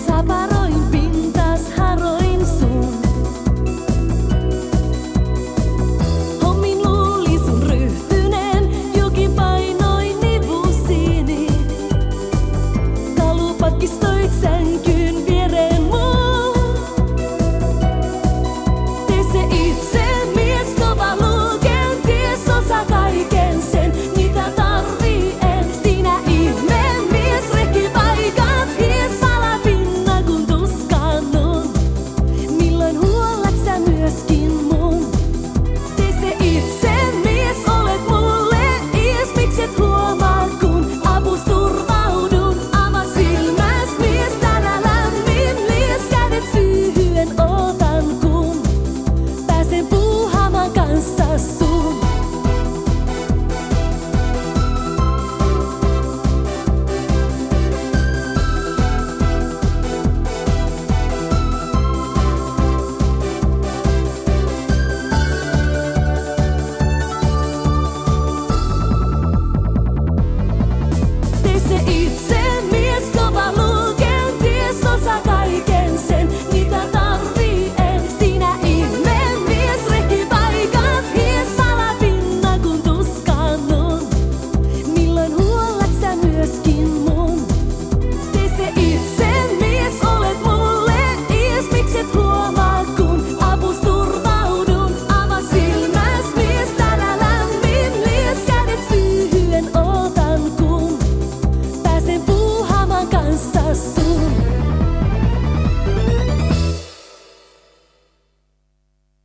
esa.